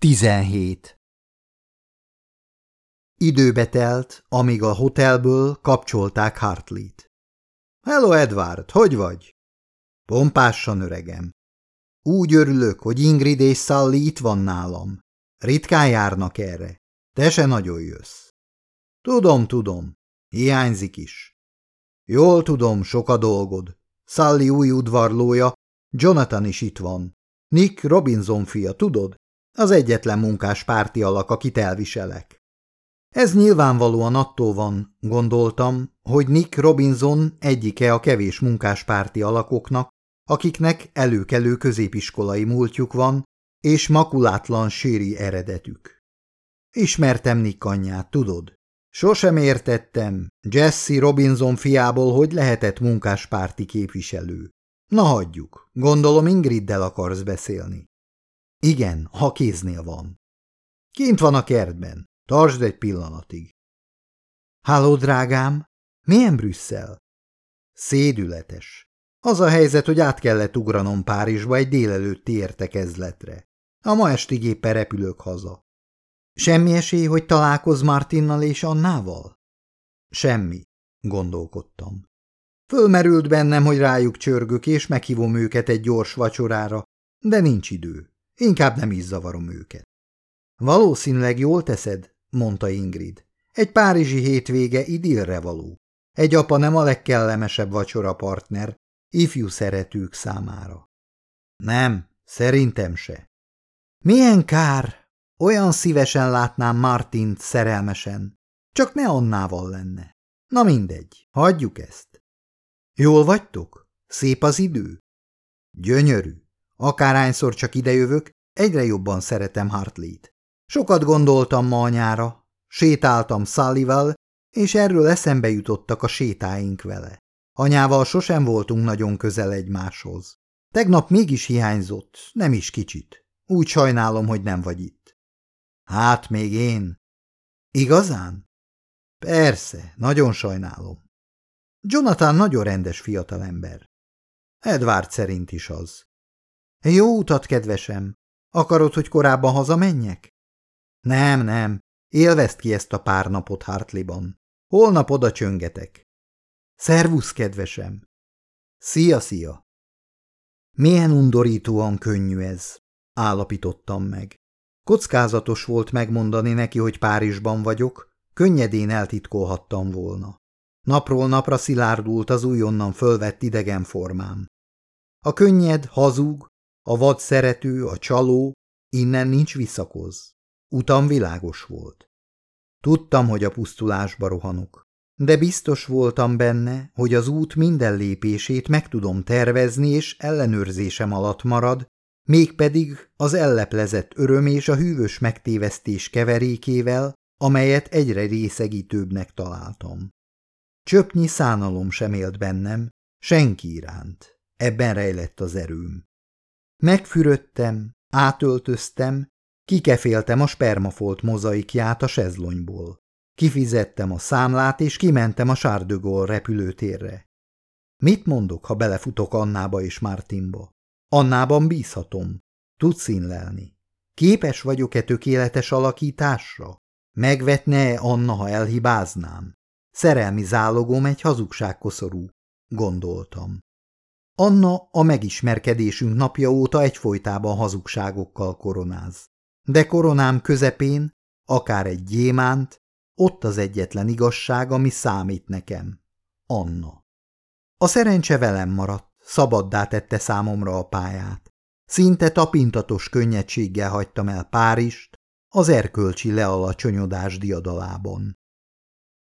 17. Időbe telt, amíg a hotelből kapcsolták Hartley-t. Hello, Edward, hogy vagy? Pompássan öregem. Úgy örülök, hogy Ingrid és Sally itt van nálam. Ritkán járnak erre. Te se nagyon jössz. Tudom, tudom. Hiányzik is. Jól tudom, sok a dolgod. Sally új udvarlója, Jonathan is itt van. Nick Robinson fia, tudod? Az egyetlen munkáspárti alak, akit elviselek. Ez nyilvánvalóan attól van, gondoltam, hogy Nick Robinson egyike a kevés munkáspárti alakoknak, akiknek előkelő középiskolai múltjuk van, és makulátlan séri eredetük. Ismertem Nick anyját, tudod? Sosem értettem Jesse Robinson fiából, hogy lehetett munkáspárti képviselő. Na hagyjuk, gondolom Ingriddel akarsz beszélni. Igen, ha kéznél van. Kint van a kertben. Tartsd egy pillanatig. Háló, drágám! Milyen Brüsszel? Szédületes. Az a helyzet, hogy át kellett ugranom Párizsba egy délelőtti értekezletre. A ma estig éppen repülök haza. Semmi esély, hogy találkoz Martinnal és Annával? Semmi, gondolkodtam. Fölmerült bennem, hogy rájuk csörgök, és meghívom őket egy gyors vacsorára, de nincs idő. Inkább nem is zavarom őket. Valószínűleg jól teszed, mondta Ingrid. Egy párizsi hétvége idillre való. Egy apa nem a legkellemesebb vacsora partner, ifjú szeretők számára. Nem, szerintem se. Milyen kár! Olyan szívesen látnám Martint szerelmesen. Csak ne Annával lenne. Na mindegy, hagyjuk ezt. Jól vagytok? Szép az idő? Gyönyörű. Akárhányszor csak idejövök, egyre jobban szeretem Hartley-t. Sokat gondoltam ma anyára, sétáltam Sullival, és erről eszembe jutottak a sétáink vele. Anyával sosem voltunk nagyon közel egymáshoz. Tegnap mégis hiányzott, nem is kicsit. Úgy sajnálom, hogy nem vagy itt. Hát még én. Igazán? Persze, nagyon sajnálom. Jonathan nagyon rendes fiatalember. Edward szerint is az. Jó utat, kedvesem. Akarod, hogy korábban hazamenjek? Nem, nem. Élvezd ki ezt a pár napot Hartleyban. Holnap oda csöngetek. Szervusz, kedvesem. Szia, szia. Milyen undorítóan könnyű ez, állapítottam meg. Kockázatos volt megmondani neki, hogy Párizsban vagyok, könnyedén eltitkolhattam volna. Napról napra szilárdult az újonnan fölvett idegen formám. A könnyed, hazug, a vad szerető, a csaló, innen nincs visszakoz. Utam világos volt. Tudtam, hogy a pusztulásba rohanok, de biztos voltam benne, hogy az út minden lépését meg tudom tervezni, és ellenőrzésem alatt marad, mégpedig az elleplezett öröm és a hűvös megtévesztés keverékével, amelyet egyre részegítőbbnek találtam. Csöpnyi szánalom sem élt bennem, senki iránt. Ebben rejlett az erőm. Megfürödtem, átöltöztem, Kikeféltem a spermafolt mozaikját a sezlonyból. Kifizettem a számlát, és kimentem a Sárdögol repülőtérre. Mit mondok, ha belefutok Annába és Martinba? Annában bízhatom. Tudsz színlelni. Képes vagyok-e tökéletes alakításra? Megvetne-e Anna, ha elhibáznám? Szerelmi zálogom egy hazugságkoszorú, gondoltam. Anna a megismerkedésünk napja óta egyfolytában hazugságokkal koronáz. De koronám közepén, akár egy gyémánt, ott az egyetlen igazság, ami számít nekem. Anna. A szerencse velem maradt, szabaddá tette számomra a pályát. Szinte tapintatos könnyedséggel hagytam el Párist, az erkölcsi lealacsonyodás diadalában.